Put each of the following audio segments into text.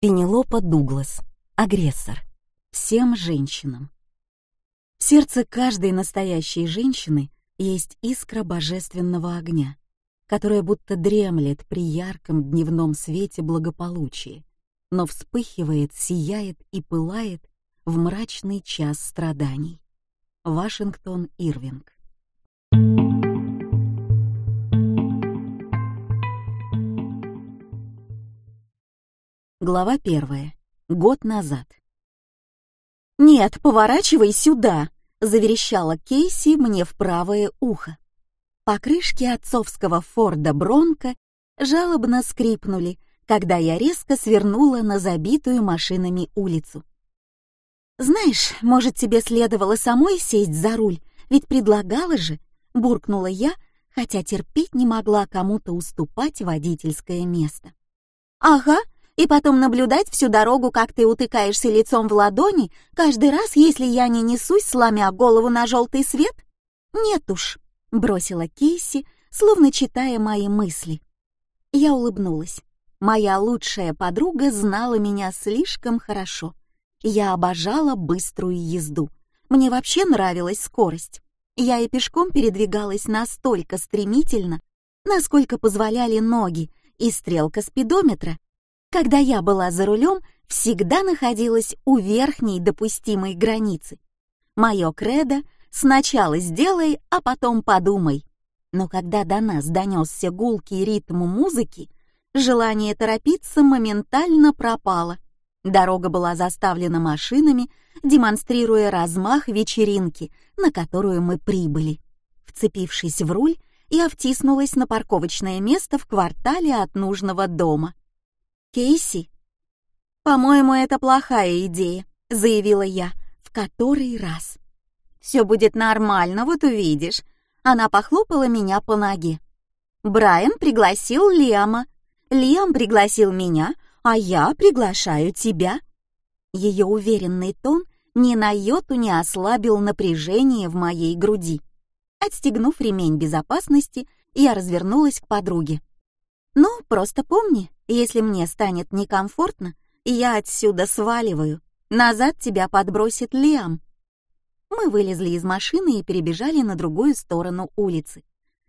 Пенелопа Дуглас. Агрессор. Всем женщинам. В сердце каждой настоящей женщины есть искра божественного огня, которая будто дремлет при ярком дневном свете благополучия, но вспыхивает, сияет и пылает в мрачный час страданий. Вашингтон Ирвинг. Глава первая. Год назад. «Нет, поворачивай сюда!» — заверещала Кейси мне в правое ухо. Покрышки отцовского Форда Бронко жалобно скрипнули, когда я резко свернула на забитую машинами улицу. «Знаешь, может, тебе следовало самой сесть за руль, ведь предлагала же», — буркнула я, хотя терпеть не могла кому-то уступать водительское место. «Ага», и потом наблюдать всю дорогу, как ты утыкаешься лицом в ладони, каждый раз, если я не несусь, сломя голову на желтый свет? Нет уж, бросила Кейси, словно читая мои мысли. Я улыбнулась. Моя лучшая подруга знала меня слишком хорошо. Я обожала быструю езду. Мне вообще нравилась скорость. Я и пешком передвигалась настолько стремительно, насколько позволяли ноги, и стрелка спидометра когда я была за рулем, всегда находилась у верхней допустимой границы. Мое кредо «сначала сделай, а потом подумай». Но когда до нас донесся гулкий ритм музыки, желание торопиться моментально пропало. Дорога была заставлена машинами, демонстрируя размах вечеринки, на которую мы прибыли. Вцепившись в руль, я втиснулась на парковочное место в квартале от нужного дома. Кейси? По-моему, это плохая идея, заявила я в который раз. Все будет нормально, вот увидишь. Она похлопала меня по ноге. Брайан пригласил Лиама. Лиам пригласил меня, а я приглашаю тебя. Ее уверенный тон ни на йоту не ослабил напряжение в моей груди. Отстегнув ремень безопасности, я развернулась к подруге. «Ну, просто помни, если мне станет некомфортно, я отсюда сваливаю. Назад тебя подбросит Лиам. Мы вылезли из машины и перебежали на другую сторону улицы.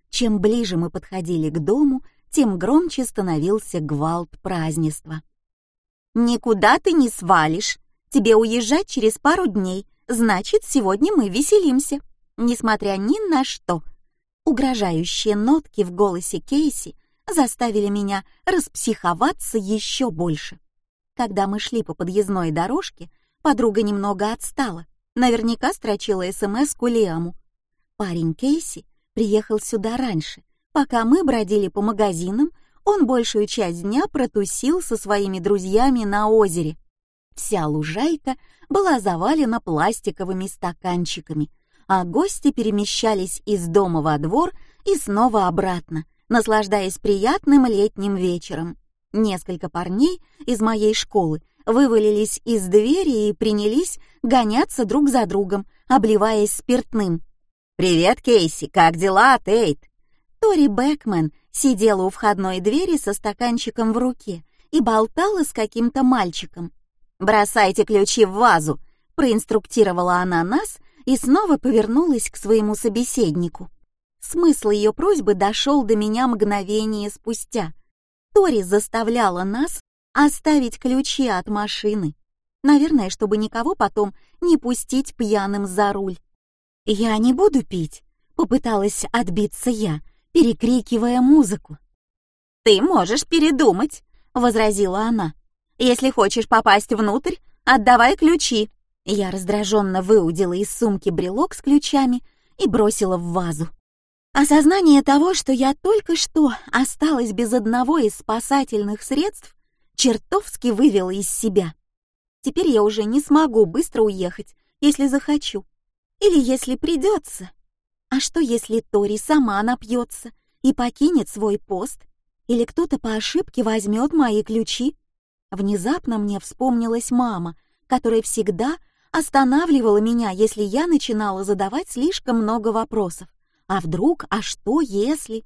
Чем ближе мы подходили к дому, тем громче становился гвалт празднества. «Никуда ты не свалишь. Тебе уезжать через пару дней. Значит, сегодня мы веселимся. Несмотря ни на что». Угрожающие нотки в голосе Кейси заставили меня распсиховаться еще больше. Когда мы шли по подъездной дорожке, подруга немного отстала, наверняка строчила СМС к Лиаму. Парень Кейси приехал сюда раньше. Пока мы бродили по магазинам, он большую часть дня протусил со своими друзьями на озере. Вся лужайка была завалена пластиковыми стаканчиками, а гости перемещались из дома во двор и снова обратно, наслаждаясь приятным летним вечером. Несколько парней из моей школы вывалились из двери и принялись гоняться друг за другом, обливаясь спиртным. «Привет, Кейси, как дела, Тейт?» Тори Бэкмен сидела у входной двери со стаканчиком в руке и болтала с каким-то мальчиком. «Бросайте ключи в вазу», — проинструктировала она нас и снова повернулась к своему собеседнику. Смысл ее просьбы дошел до меня мгновение спустя. Тори заставляла нас оставить ключи от машины. Наверное, чтобы никого потом не пустить пьяным за руль. «Я не буду пить», — попыталась отбиться я, перекрикивая музыку. «Ты можешь передумать», — возразила она. «Если хочешь попасть внутрь, отдавай ключи». Я раздраженно выудила из сумки брелок с ключами и бросила в вазу. Осознание того, что я только что осталась без одного из спасательных средств, чертовски вывело из себя. Теперь я уже не смогу быстро уехать, если захочу. Или если придется. А что, если Тори сама напьется и покинет свой пост? Или кто-то по ошибке возьмет мои ключи? Внезапно мне вспомнилась мама, которая всегда останавливала меня, если я начинала задавать слишком много вопросов. А вдруг, а что если?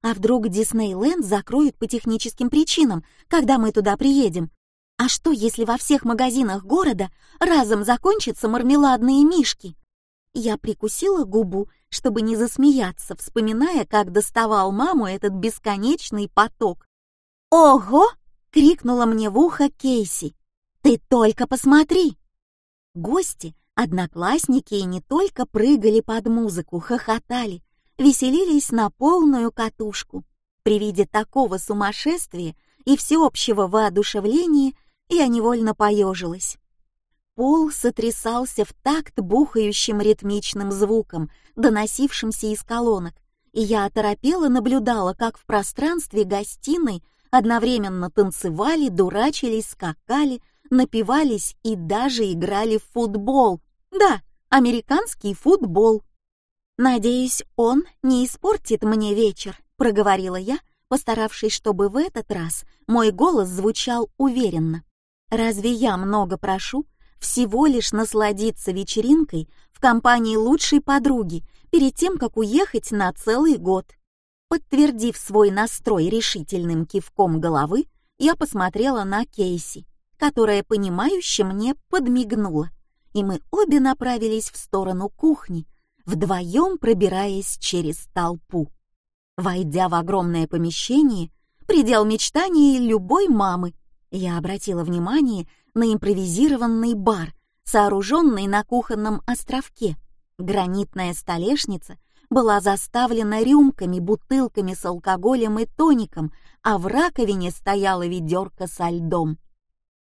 А вдруг Диснейленд закроют по техническим причинам, когда мы туда приедем? А что, если во всех магазинах города разом закончатся мармеладные мишки? Я прикусила губу, чтобы не засмеяться, вспоминая, как доставал маму этот бесконечный поток. «Ого!» — крикнула мне в ухо Кейси. «Ты только посмотри!» Гости, одноклассники не только прыгали под музыку, хохотали, веселились на полную катушку. При виде такого сумасшествия и всеобщего воодушевления я невольно поежилась. Пол сотрясался в такт бухающим ритмичным звуком, доносившимся из колонок, и я оторопела наблюдала, как в пространстве гостиной одновременно танцевали, дурачились, скакали, напивались и даже играли в футбол. Да, американский футбол. «Надеюсь, он не испортит мне вечер», — проговорила я, постаравшись, чтобы в этот раз мой голос звучал уверенно. «Разве я много прошу всего лишь насладиться вечеринкой в компании лучшей подруги перед тем, как уехать на целый год?» Подтвердив свой настрой решительным кивком головы, я посмотрела на Кейси, которая, понимающе мне подмигнула, и мы обе направились в сторону кухни, вдвоем пробираясь через толпу. Войдя в огромное помещение, предел мечтаний любой мамы, я обратила внимание на импровизированный бар, сооруженный на кухонном островке. Гранитная столешница была заставлена рюмками, бутылками с алкоголем и тоником, а в раковине стояла ведерко со льдом.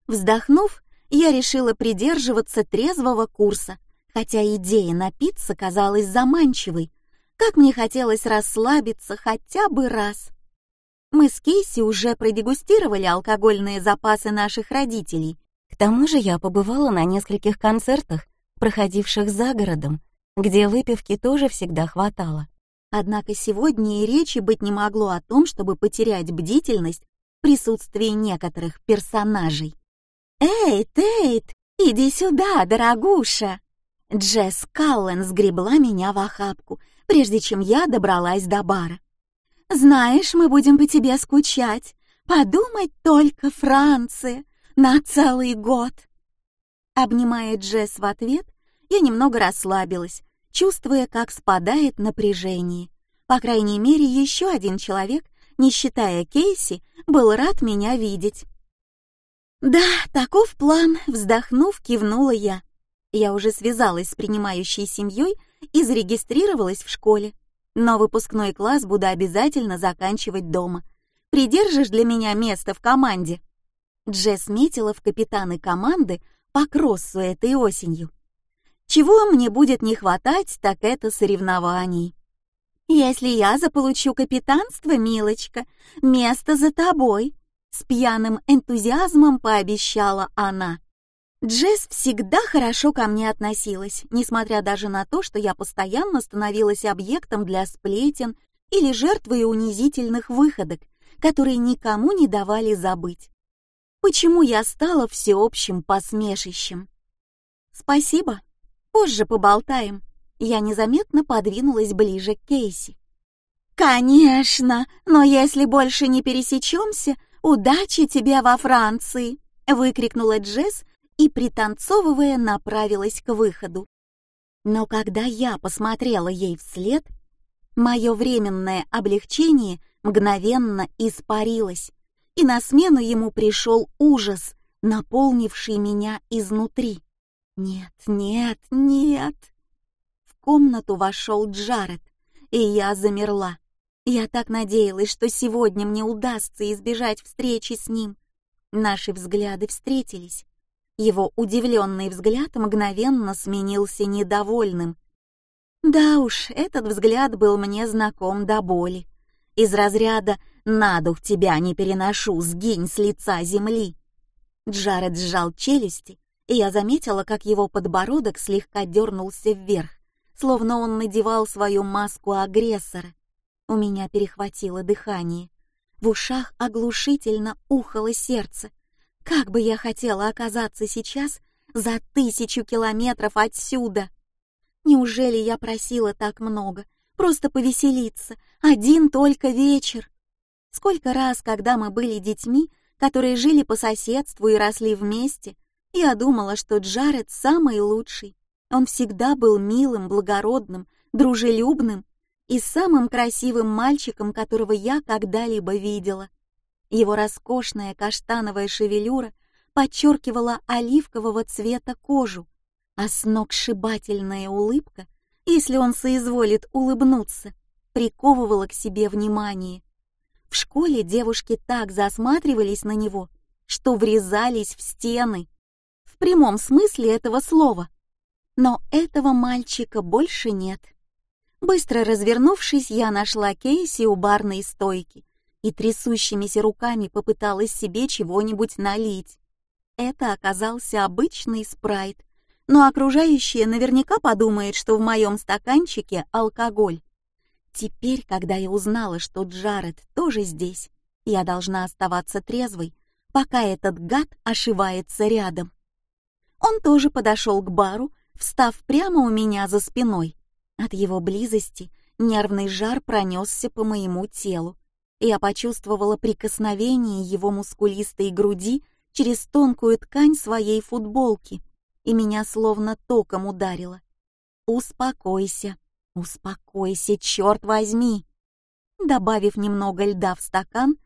Вздохнув, я решила придерживаться трезвого курса хотя идея напиться казалась заманчивой. Как мне хотелось расслабиться хотя бы раз. Мы с Кейси уже продегустировали алкогольные запасы наших родителей. К тому же я побывала на нескольких концертах, проходивших за городом, где выпивки тоже всегда хватало. Однако сегодня и речи быть не могло о том, чтобы потерять бдительность в присутствии некоторых персонажей. «Эй, Тейт, иди сюда, дорогуша!» Джесс Каллен сгребла меня в охапку, прежде чем я добралась до бара. «Знаешь, мы будем по тебе скучать. Подумать только, Франция, на целый год!» Обнимая Джесс в ответ, я немного расслабилась, чувствуя, как спадает напряжение. По крайней мере, еще один человек, не считая Кейси, был рад меня видеть. «Да, таков план», — вздохнув, кивнула я. Я уже связалась с принимающей семьей и зарегистрировалась в школе. Но выпускной класс буду обязательно заканчивать дома. Придержишь для меня место в команде?» Джесс метила в капитаны команды по кроссу этой осенью. «Чего мне будет не хватать, так это соревнований». «Если я заполучу капитанство, милочка, место за тобой», — с пьяным энтузиазмом пообещала она. Джесс всегда хорошо ко мне относилась, несмотря даже на то, что я постоянно становилась объектом для сплетен или жертвой унизительных выходок, которые никому не давали забыть. Почему я стала всеобщим посмешищем? Спасибо. Позже поболтаем. Я незаметно подвинулась ближе к Кейси. Конечно, но если больше не пересечемся, удачи тебе во Франции, выкрикнула Джесс, и, пританцовывая, направилась к выходу. Но когда я посмотрела ей вслед, мое временное облегчение мгновенно испарилось, и на смену ему пришел ужас, наполнивший меня изнутри. Нет, нет, нет. В комнату вошел Джаред, и я замерла. Я так надеялась, что сегодня мне удастся избежать встречи с ним. Наши взгляды встретились, его удивленный взгляд мгновенно сменился недовольным. Да уж, этот взгляд был мне знаком до боли. Из разряда «на дух тебя не переношу, сгинь с лица земли». Джаред сжал челюсти, и я заметила, как его подбородок слегка дернулся вверх, словно он надевал свою маску агрессора. У меня перехватило дыхание. В ушах оглушительно ухало сердце. Как бы я хотела оказаться сейчас за тысячу километров отсюда! Неужели я просила так много? Просто повеселиться, один только вечер. Сколько раз, когда мы были детьми, которые жили по соседству и росли вместе, я думала, что Джаред самый лучший. Он всегда был милым, благородным, дружелюбным и самым красивым мальчиком, которого я когда-либо видела. Его роскошная каштановая шевелюра подчеркивала оливкового цвета кожу, а сногсшибательная улыбка, если он соизволит улыбнуться, приковывала к себе внимание. В школе девушки так засматривались на него, что врезались в стены. В прямом смысле этого слова. Но этого мальчика больше нет. Быстро развернувшись, я нашла Кейси у барной стойки и трясущимися руками попыталась себе чего-нибудь налить. Это оказался обычный спрайт, но окружающие наверняка подумают, что в моем стаканчике алкоголь. Теперь, когда я узнала, что Джаред тоже здесь, я должна оставаться трезвой, пока этот гад ошивается рядом. Он тоже подошел к бару, встав прямо у меня за спиной. От его близости нервный жар пронесся по моему телу. Я почувствовала прикосновение его мускулистой груди через тонкую ткань своей футболки, и меня словно током ударило. «Успокойся», «Успокойся, черт возьми!» Добавив немного льда в стакан,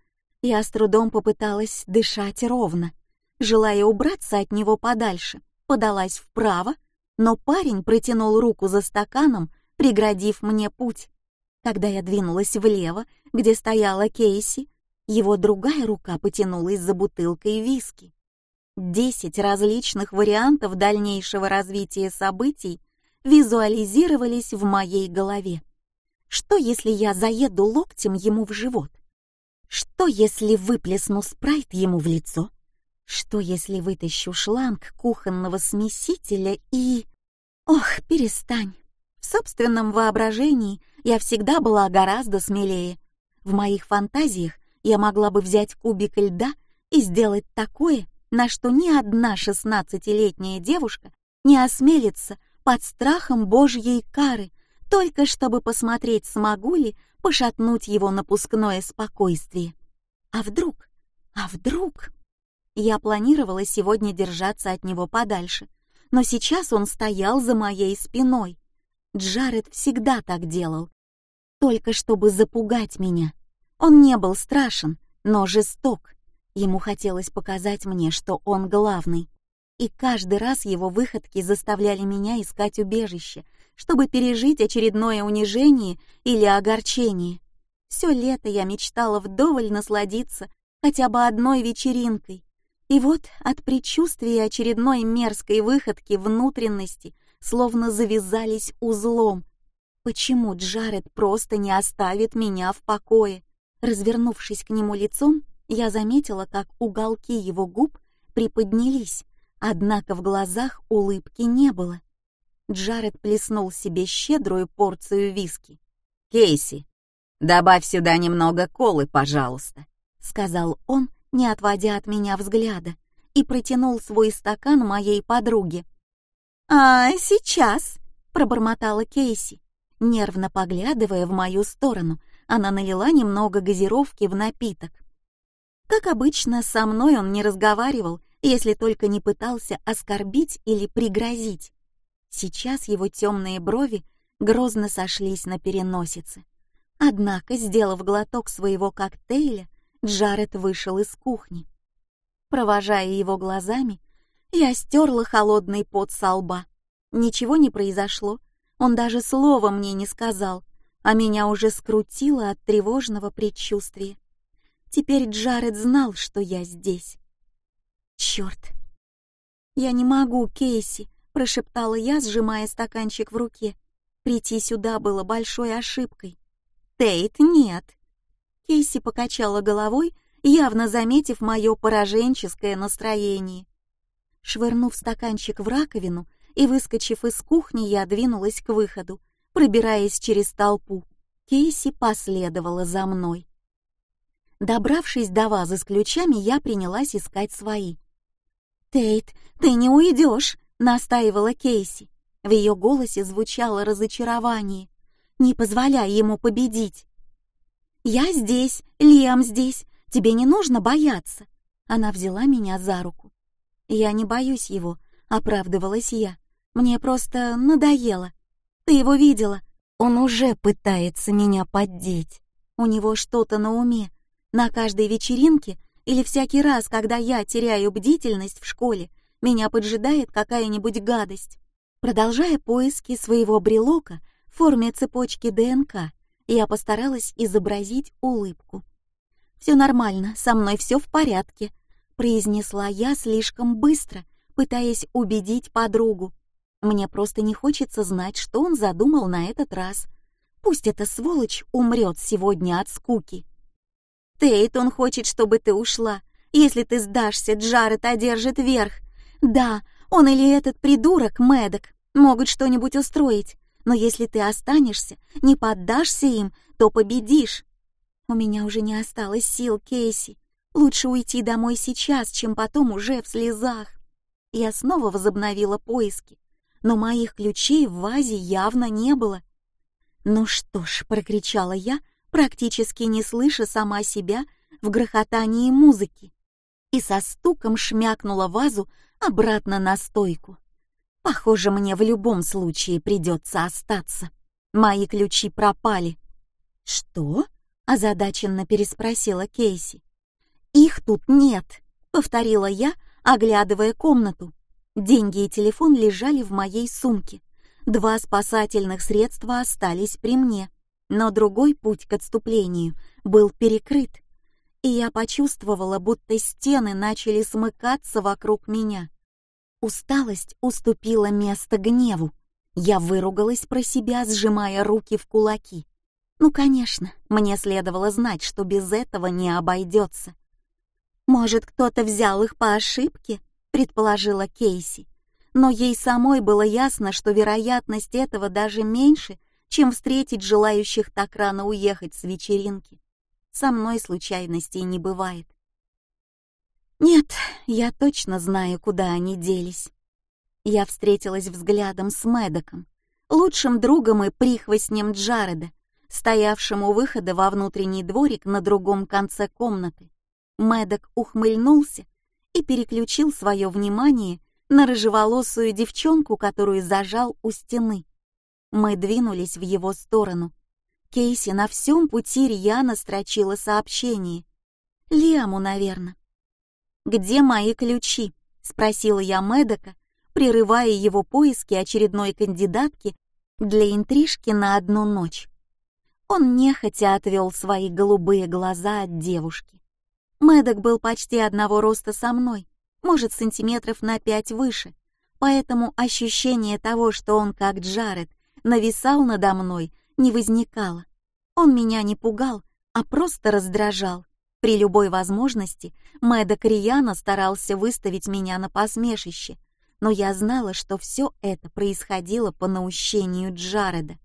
я с трудом попыталась дышать ровно. Желая убраться от него подальше, подалась вправо, но парень протянул руку за стаканом, преградив мне путь. Когда я двинулась влево, где стояла Кейси, его другая рука потянулась за бутылкой виски. Десять различных вариантов дальнейшего развития событий визуализировались в моей голове. Что, если я заеду локтем ему в живот? Что, если выплесну спрайт ему в лицо? Что, если вытащу шланг кухонного смесителя и... Ох, перестань. В собственном воображении я всегда была гораздо смелее. В моих фантазиях я могла бы взять кубик льда и сделать такое, на что ни одна шестнадцатилетняя девушка не осмелится под страхом Божьей кары, только чтобы посмотреть, смогу ли пошатнуть его напускное спокойствие. А вдруг? А вдруг? Я планировала сегодня держаться от него подальше, но сейчас он стоял за моей спиной. Джаред всегда так делал, только чтобы запугать меня. Он не был страшен, но жесток. Ему хотелось показать мне, что он главный и каждый раз его выходки заставляли меня искать убежище, чтобы пережить очередное унижение или огорчение. Все лето я мечтала вдоволь насладиться хотя бы одной вечеринкой. И вот от предчувствия очередной мерзкой выходки внутренности словно завязались узлом. Почему Джаред просто не оставит меня в покое? Развернувшись к нему лицом, я заметила, как уголки его губ приподнялись, Однако в глазах улыбки не было. Джаред плеснул себе щедрую порцию виски. «Кейси, добавь сюда немного колы, пожалуйста», — сказал он, не отводя от меня взгляда, и протянул свой стакан моей подруге. «А, сейчас», — пробормотала Кейси. Нервно поглядывая в мою сторону, она налила немного газировки в напиток. Как обычно, со мной он не разговаривал если только не пытался оскорбить или пригрозить. Сейчас его темные брови грозно сошлись на переносице. Однако, сделав глоток своего коктейля, Джаред вышел из кухни. Провожая его глазами, я стерла холодный пот со лба. Ничего не произошло, он даже слова мне не сказал, а меня уже скрутило от тревожного предчувствия. Теперь Джаред знал, что я здесь. Черт! Я не могу, Кейси, прошептала я, сжимая стаканчик в руке. Прийти сюда было большой ошибкой. Тейт, нет. Кейси покачала головой, явно заметив мое пораженческое настроение. Швырнув стаканчик в раковину и выскочив из кухни, я двинулась к выходу, пробираясь через толпу. Кейси последовала за мной. Добравшись до вазы с ключами, я принялась искать свои. «Тейт, ты не уйдешь!» — настаивала Кейси. В ее голосе звучало разочарование. «Не позволяй ему победить!» «Я здесь, Лиам здесь, тебе не нужно бояться!» Она взяла меня за руку. «Я не боюсь его», — оправдывалась я. «Мне просто надоело. Ты его видела? Он уже пытается меня поддеть. У него что-то на уме. На каждой вечеринке или всякий раз, когда я теряю бдительность в школе, меня поджидает какая-нибудь гадость. Продолжая поиски своего брелока в форме цепочки ДНК, я постаралась изобразить улыбку. «Все нормально, со мной все в порядке», — произнесла я слишком быстро, пытаясь убедить подругу. Мне просто не хочется знать, что он задумал на этот раз. Пусть эта сволочь умрет сегодня от скуки. Тейт, он хочет, чтобы ты ушла. Если ты сдашься, Джаред одержит верх. Да, он или этот придурок, Мэддок, могут что-нибудь устроить. Но если ты останешься, не поддашься им, то победишь. У меня уже не осталось сил, Кейси. Лучше уйти домой сейчас, чем потом уже в слезах. Я снова возобновила поиски но моих ключей в вазе явно не было. «Ну что ж», — прокричала я, практически не слыша сама себя в грохотании музыки, и со стуком шмякнула вазу обратно на стойку. «Похоже, мне в любом случае придется остаться. Мои ключи пропали». «Что?» — озадаченно переспросила Кейси. «Их тут нет», — повторила я, оглядывая комнату. Деньги и телефон лежали в моей сумке. Два спасательных средства остались при мне, но другой путь к отступлению был перекрыт, и я почувствовала, будто стены начали смыкаться вокруг меня. Усталость уступила место гневу. Я выругалась про себя, сжимая руки в кулаки. Ну, конечно, мне следовало знать, что без этого не обойдется. Может, кто-то взял их по ошибке? предположила Кейси. Но ей самой было ясно, что вероятность этого даже меньше, чем встретить желающих так рано уехать с вечеринки. Со мной случайностей не бывает. Нет, я точно знаю, куда они делись. Я встретилась взглядом с Мэддоком, лучшим другом и прихвостнем Джареда, стоявшим у выхода во внутренний дворик на другом конце комнаты. Мэддок ухмыльнулся и переключил свое внимание на рыжеволосую девчонку, которую зажал у стены. Мы двинулись в его сторону. Кейси на всем пути рьяно строчила сообщение. Лиаму, наверное. «Где мои ключи?» — спросила я Мэдока, прерывая его поиски очередной кандидатки для интрижки на одну ночь. Он нехотя отвел свои голубые глаза от девушки. Мэддок был почти одного роста со мной, может, сантиметров на пять выше, поэтому ощущение того, что он, как Джаред, нависал надо мной, не возникало. Он меня не пугал, а просто раздражал. При любой возможности Мэддок рьяно старался выставить меня на посмешище, но я знала, что все это происходило по наущению Джареда.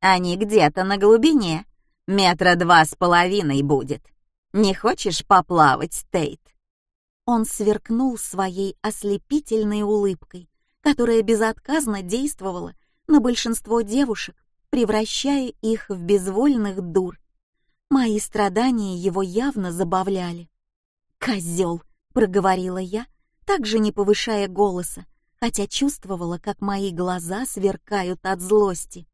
«Они где-то на глубине, метра два с половиной будет», не хочешь поплавать, Тейт?» Он сверкнул своей ослепительной улыбкой, которая безотказно действовала на большинство девушек, превращая их в безвольных дур. Мои страдания его явно забавляли. «Козел!» — проговорила я, также не повышая голоса, хотя чувствовала, как мои глаза сверкают от злости.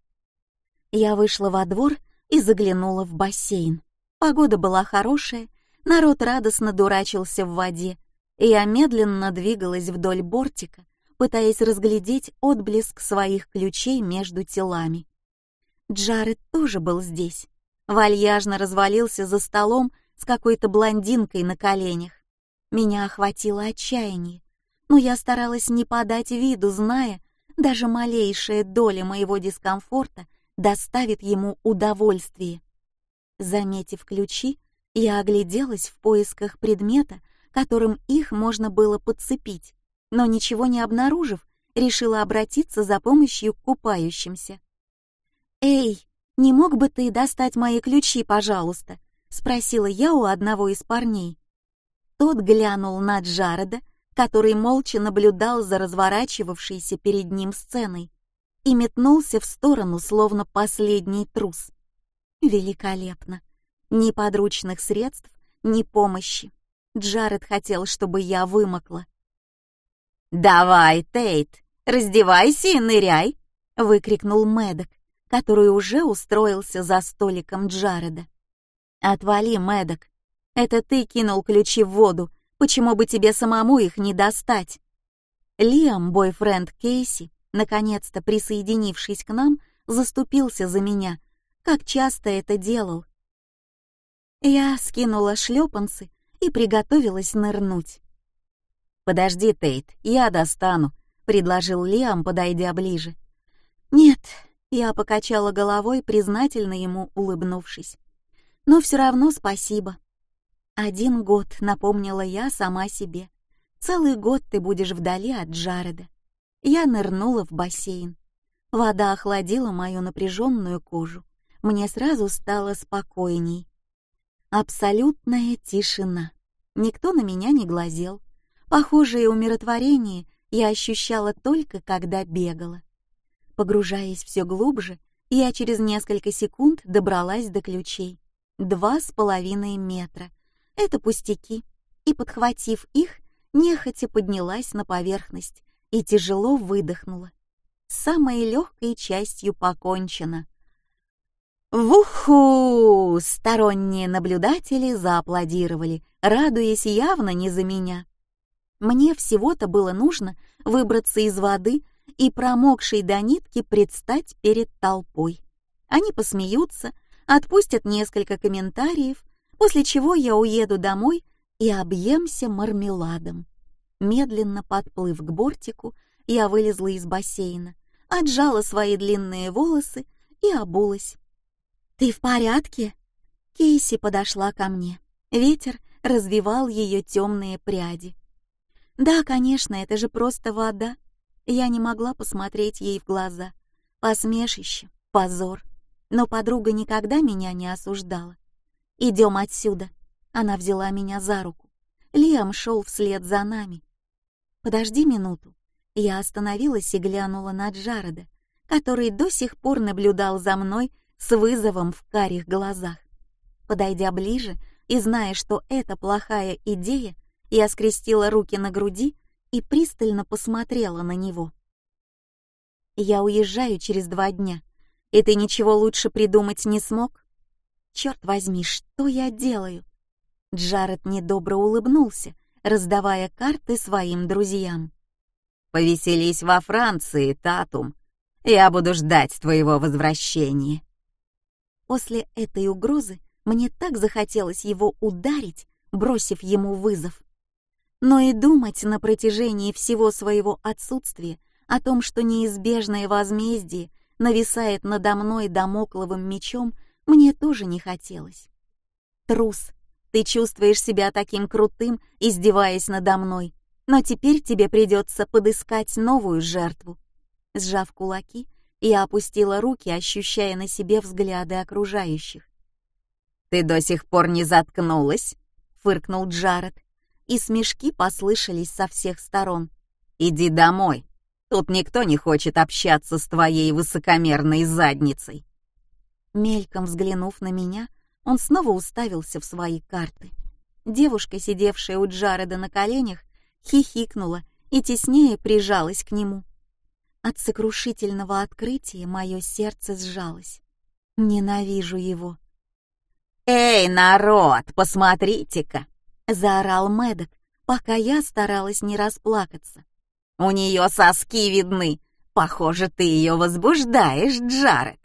Я вышла во двор и заглянула в бассейн. Погода была хорошая, народ радостно дурачился в воде, и я медленно двигалась вдоль бортика, пытаясь разглядеть отблеск своих ключей между телами. Джаред тоже был здесь. Вальяжно развалился за столом с какой-то блондинкой на коленях. Меня охватило отчаяние, но я старалась не подать виду, зная, даже малейшая доля моего дискомфорта доставит ему удовольствие. Заметив ключи, я огляделась в поисках предмета, которым их можно было подцепить, но ничего не обнаружив, решила обратиться за помощью к купающимся. «Эй, не мог бы ты достать мои ключи, пожалуйста?» — спросила я у одного из парней. Тот глянул на Джареда, который молча наблюдал за разворачивавшейся перед ним сценой, и метнулся в сторону, словно последний трус. Великолепно. Ни подручных средств, ни помощи. Джаред хотел, чтобы я вымокла. «Давай, Тейт, раздевайся и ныряй!» — выкрикнул Мэддок, который уже устроился за столиком Джареда. «Отвали, Мэддок. Это ты кинул ключи в воду. Почему бы тебе самому их не достать?» Лиам, бойфренд Кейси, наконец-то присоединившись к нам, заступился за меня, как часто это делал. Я скинула шлепанцы и приготовилась нырнуть. «Подожди, Тейт, я достану», — предложил Лиам, подойдя ближе. «Нет», — я покачала головой, признательно ему улыбнувшись. «Но все равно спасибо». «Один год», — напомнила я сама себе. «Целый год ты будешь вдали от Джареда». Я нырнула в бассейн. Вода охладила мою напряженную кожу. Мне сразу стало спокойней. Абсолютная тишина. Никто на меня не глазел. Похожее умиротворение я ощущала только когда бегала. Погружаясь все глубже, я через несколько секунд добралась до ключей. Два с половиной метра. Это пустяки. И, подхватив их, нехотя поднялась на поверхность и тяжело выдохнула. Самой легкой частью покончено. Вуху! Сторонние наблюдатели зааплодировали, радуясь явно не за меня. Мне всего-то было нужно выбраться из воды и промокшей до нитки предстать перед толпой. Они посмеются, отпустят несколько комментариев, после чего я уеду домой и объемся мармеладом. Медленно подплыв к бортику, я вылезла из бассейна, отжала свои длинные волосы и обулась. «Ты в порядке?» Кейси подошла ко мне. Ветер развивал ее темные пряди. «Да, конечно, это же просто вода». Я не могла посмотреть ей в глаза. Посмешище, позор. Но подруга никогда меня не осуждала. «Идем отсюда». Она взяла меня за руку. Лиам шел вслед за нами. «Подожди минуту». Я остановилась и глянула на Джареда, который до сих пор наблюдал за мной с вызовом в карих глазах. Подойдя ближе и зная, что это плохая идея, я скрестила руки на груди и пристально посмотрела на него. «Я уезжаю через два дня, и ты ничего лучше придумать не смог? Черт возьми, что я делаю?» Джаред недобро улыбнулся, раздавая карты своим друзьям. «Повеселись во Франции, Татум. Я буду ждать твоего возвращения». После этой угрозы мне так захотелось его ударить, бросив ему вызов. Но и думать на протяжении всего своего отсутствия о том, что неизбежное возмездие нависает надо мной домокловым мечом, мне тоже не хотелось. Трус, ты чувствуешь себя таким крутым, издеваясь надо мной, но теперь тебе придется подыскать новую жертву. Сжав кулаки, я опустила руки, ощущая на себе взгляды окружающих. «Ты до сих пор не заткнулась?» — фыркнул Джаред, и смешки послышались со всех сторон. «Иди домой. Тут никто не хочет общаться с твоей высокомерной задницей». Мельком взглянув на меня, он снова уставился в свои карты. Девушка, сидевшая у Джареда на коленях, хихикнула и теснее прижалась к нему. От сокрушительного открытия мое сердце сжалось. Ненавижу его. «Эй, народ, посмотрите-ка!» — заорал Мэддок, пока я старалась не расплакаться. «У нее соски видны. Похоже, ты ее возбуждаешь, Джаред!»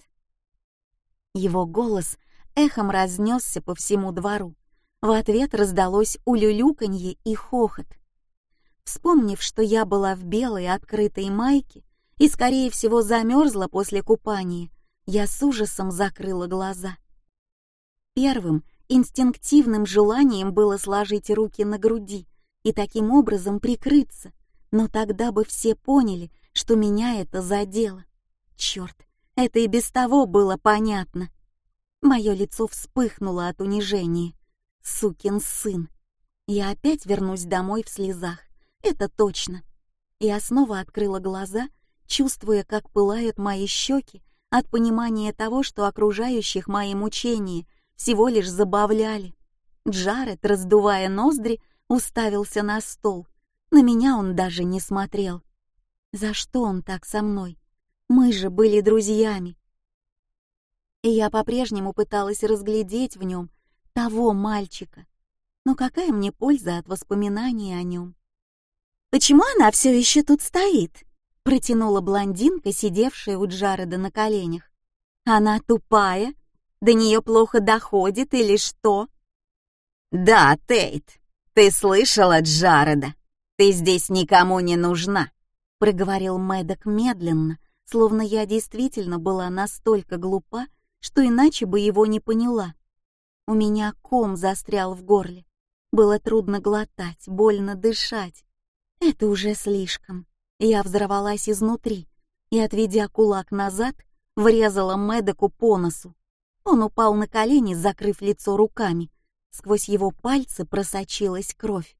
Его голос эхом разнесся по всему двору. В ответ раздалось улюлюканье и хохот. Вспомнив, что я была в белой открытой майке, и, скорее всего, замерзла после купания, я с ужасом закрыла глаза. Первым инстинктивным желанием было сложить руки на груди и таким образом прикрыться, но тогда бы все поняли, что меня это задело. Черт, это и без того было понятно. Мое лицо вспыхнуло от унижения. Сукин сын. Я опять вернусь домой в слезах, это точно. Я снова открыла глаза чувствуя, как пылают мои щеки от понимания того, что окружающих мои мучения всего лишь забавляли. Джаред, раздувая ноздри, уставился на стол. На меня он даже не смотрел. За что он так со мной? Мы же были друзьями. И я по-прежнему пыталась разглядеть в нем того мальчика. Но какая мне польза от воспоминаний о нем? «Почему она все еще тут стоит?» — протянула блондинка, сидевшая у Джареда на коленях. «Она тупая? До нее плохо доходит или что?» «Да, Тейт, ты слышала Джареда? Ты здесь никому не нужна», — проговорил Мэддок медленно, словно я действительно была настолько глупа, что иначе бы его не поняла. У меня ком застрял в горле. Было трудно глотать, больно дышать. Это уже слишком. Я взорвалась изнутри и, отведя кулак назад, врезала Мэддоку по носу. Он упал на колени, закрыв лицо руками. Сквозь его пальцы просочилась кровь.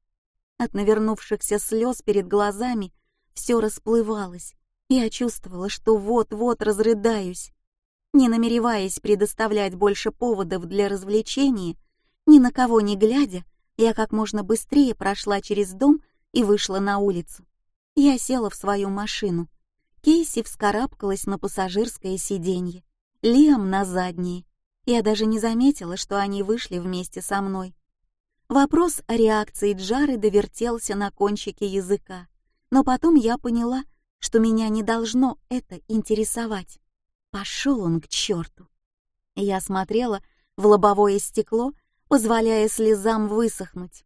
От навернувшихся слез перед глазами все расплывалось. Я чувствовала, что вот-вот разрыдаюсь. Не намереваясь предоставлять больше поводов для развлечения, ни на кого не глядя, я как можно быстрее прошла через дом и вышла на улицу. Я села в свою машину. Кейси вскарабкалась на пассажирское сиденье, Лиам на заднее. Я даже не заметила, что они вышли вместе со мной. Вопрос о реакции Джары довертелся на кончике языка, но потом я поняла, что меня не должно это интересовать. Пошел он к черту. Я смотрела в лобовое стекло позволяя слезам высохнуть.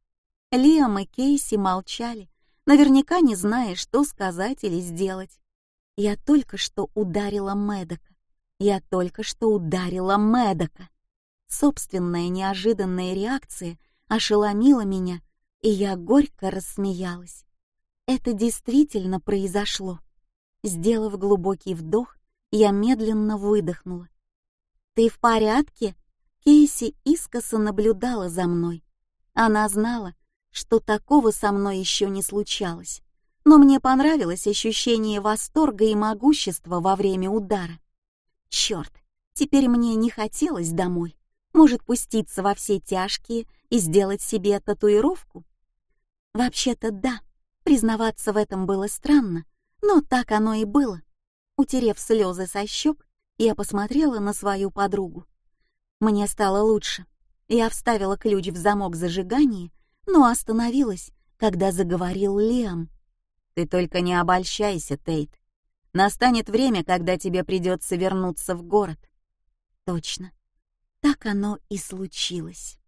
Лиам и Кейси молчали, наверняка не зная, что сказать или сделать. Я только что ударила Медока. Я только что ударила Медока. Собственная неожиданная реакция ошеломила меня, и я горько рассмеялась. Это действительно произошло. Сделав глубокий вдох, я медленно выдохнула. «Ты в порядке?» Кейси искоса наблюдала за мной. Она знала, что такого со мной еще не случалось, но мне понравилось ощущение восторга и могущества во время удара. Черт, теперь мне не хотелось домой. Может пуститься во все тяжкие и сделать себе татуировку? Вообще-то да, признаваться в этом было странно, но так оно и было. Утерев слезы со щек, я посмотрела на свою подругу. Мне стало лучше. Я вставила ключ в замок зажигания, но остановилась, когда заговорил Лиам. «Ты только не обольщайся, Тейт. Настанет время, когда тебе придется вернуться в город». Точно. Так оно и случилось.